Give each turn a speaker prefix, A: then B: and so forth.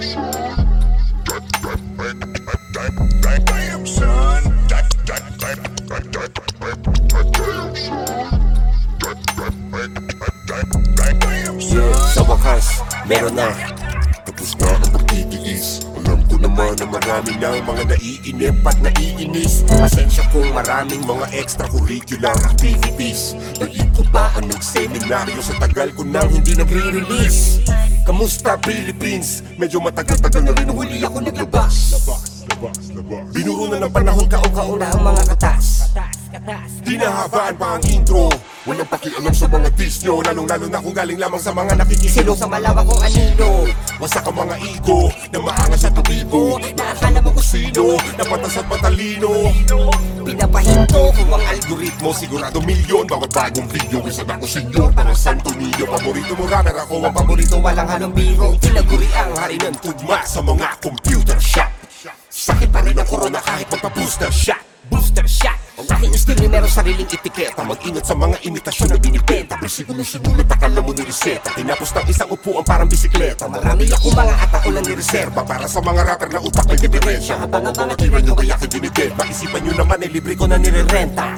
A: Yeah, I curse, middle. Marami na mga naiinip at naiinis. Pasensya kung maraming mga extracurricular activities. Naikot pa ang nagseminaryo sa tagal ko nang hindi nagre-release. Kamusta Philippines? Medyo matagal-tagal na rin huli ako naglabas. Binuro na ng panahon kaong-kaong na ang mga katas. Di nahabaan pa ang intro Walang pakialam sa mga diss nyo Lalong-lalo na kung galing lamang sa mga nakikisilo sa malawak kong anino? Wasak ang mga ego Na maangas at tubibo Na akala mo kung sino Na patas at matalino. Pinapahinto kung ang algoritmo. Sigurado milyon Bawat bagong video Isa na ko senyor Parang Santo Niño Paborito mo rapper Ako ang paborito. Walang halong biro Tinaguri ang hari ng tugma Sa mga computer shop. Sakit pa rin ang corona kahit magpa-booster shot Booster shot Estilo meron sariling etiketa. Mag-ingat sa mga imitasyon na binibenta. Sinulat akala mo ni reseta Tinapos ng isang upuan parang bisikleta. Marami akong mga atako lang nireserba Para sa mga rapper na utak may diferensya Habang ang mga tira nyo kaya kayo dinided Maisipan nyo naman ay libre ko na nirerenta